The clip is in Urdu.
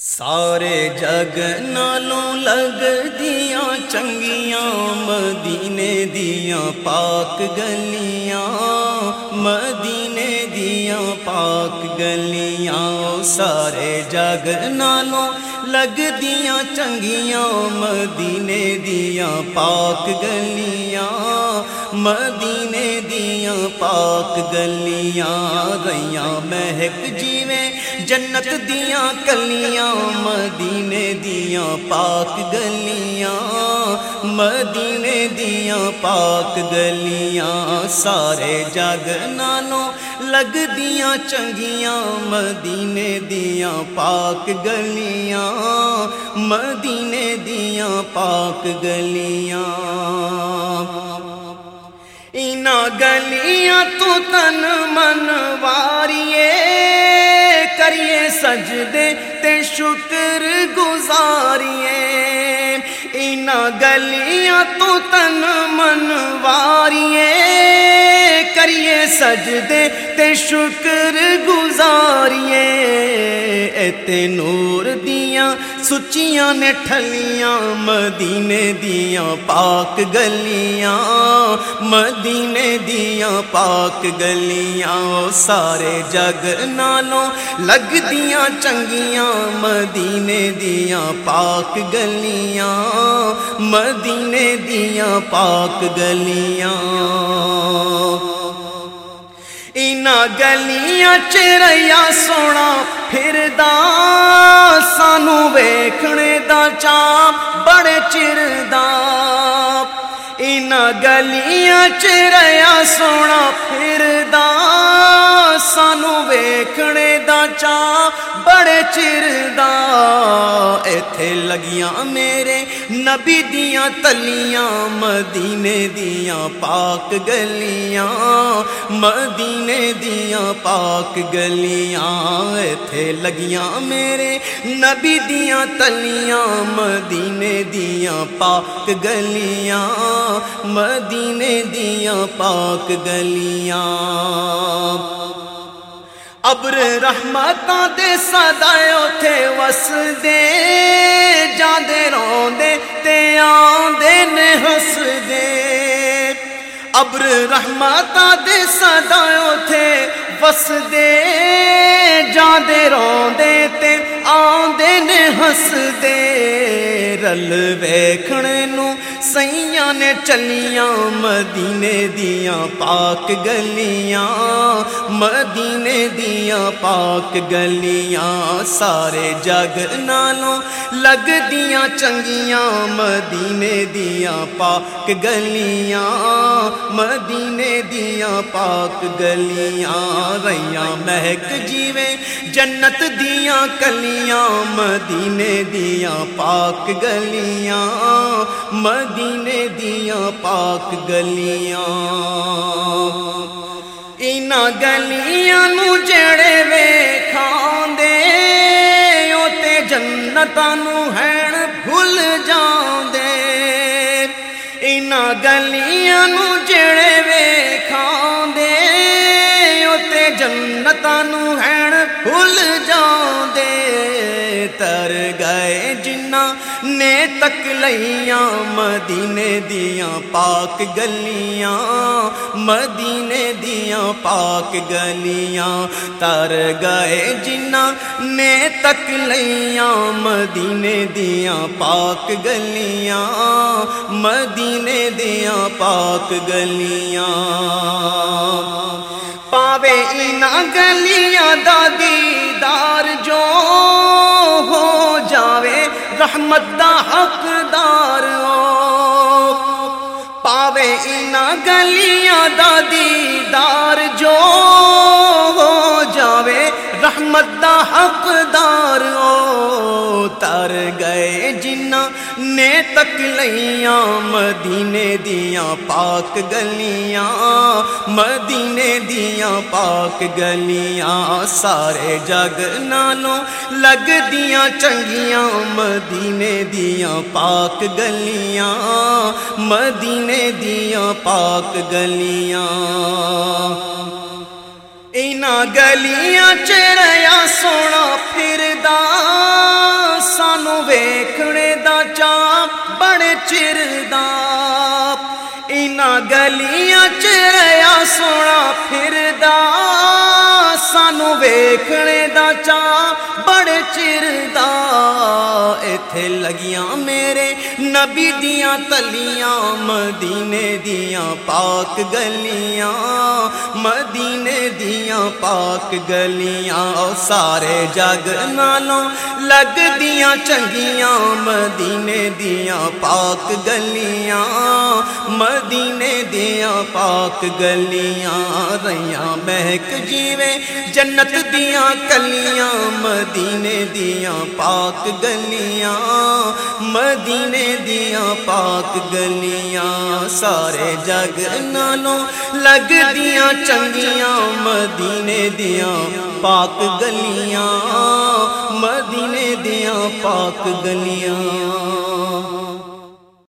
سارے جگ نالوں لگ دیا، چنگیاں مدینے دیا، پاک گلیاں، مدینے دیا، پاک گلیاں۔ سارے جگ نالوں لگ دیا، چنگیاں مدینے دیا، پاک گلیاں، مدینے دیا، پاک گلیاں۔ گئیاں مہک جیویں جنت دیا کلیاں، مدینے دیا پاک گلیاں، مدینے دیا پاک گلیاں، سارے جگ نالوں لگ دیا چنگیاں، مدینے دیا پاک گلیاں، مدینے دیا پاک گلیاں۔ اینا گلیاں تو تن من واریے کریے سجدے تے شکر گزاریے گلیاں تو تن منواریے کریے سجدے تے شکر گزاریے۔ ایتے نور دیاں سچیاں نے ٹھلیاں، مدینے دیاں پاک گلیاں، مدینے دیاں پاک گلیاں۔ سارے جگ نالوں لگ دیاں چنگیاں، مدینے دیاں پاک گلیاں، مدینے دیاں پاک گلیاں۔ اینا گلیاں چریا سونا پھر سانو ویکھنے دا چاپ بڑے چر اینا گلیاں چریا سونا پھر سانو ویکھنے دا بڑے چر ایتھے لگیاں میرے نبی دیاں تلیاں مدینے دیاں پاک گلیاں مدینے دیاں پاک گلیاں ایتھے لگیاں میرے نبی دیاں تلیاں مدینے دیاں پاک گلیاں مدینے دیاں پاک گلیاں ابر رحمتاں دے سدائے اوتھے وس دے جاندے روندے تے آندے نے ہس دے ابر رحمتاں دے سدائے اوتھے وس دے جاندے روندے تے آندے نے ہس دے رل ویکھنے نو سیاں نے چلیاں، مدینے دیاں پاک گلیاں، مدینے دیاں پاک گلیاں، سارے جگ نالوں لگ دیاں چنگیاں، مدینے دیاں پاک گلیاں، مدینے دیاں پاک گلیاں ریاں مہک جیویں، جنت دیاں کلیاں، مدینے دیاں پاک گلیاں مدینے دیاں پاک گلیاں۔ اینا گلیاں نو جڑے ویکھاں دے اوتے جنتاں نو ہین بھول جاندے۔ اینا گلیاں نو جڑے ویکھاں دے اوتے جنتاں نو ہین بھول جاندے۔ تر گئے جنہ نے تک لیاں مدینے دیاں پاک گلیاں، مدینے دیاں پاک گلیاں۔ تر گئے جنہ نے تک لیاں مدینے دیاں پاک گلیاں۔ مدینے دیاں پاک گلیاں۔ پاوے اینا گلیاں دا دیدار جو رحمت دا حقدار ہو۔ پاوے اینا گلیاں دا دیدار جو ہو جاوے، رحمت دا حقدار ہو۔ تر گئے نے تک لیاں مدینے دیاں پاک گلیاں، مدینے دیاں پاک گلیاں، سارے جگ نالوں لگ دیاں چنگیاں، مدینے دیاں پاک گلیاں، مدینے دیاں پاک گلیاں۔ اینا گلیاں چڑیا سونا پھر سانو دیکھنے کا چاپ دا۔ اینا گلیاں چڑیا سونا پھر سانو ویکھنے دا چا بڑے چردا ایتھے لگیاں میرے نبی دیاں تلیاں مدینے دیاں پاک گلیاں مدینے دیاں پاک گلیاں سارے جگ نالوں لگ دیاں چنگیاں مدینے دیاں پاک گلیاں مدینے دیاں پاک گلیاں ریاں مہک جیوے جنت دیاں کلیاں، مدینے دیاں پاک گلیاں، مدینے دیاں پاک گلیاں، سارے جگ نالوں لگ دیاں چنگیاں، مدینے دیاں پاک گلیاں، مدینے دیاں پاک گلیاں۔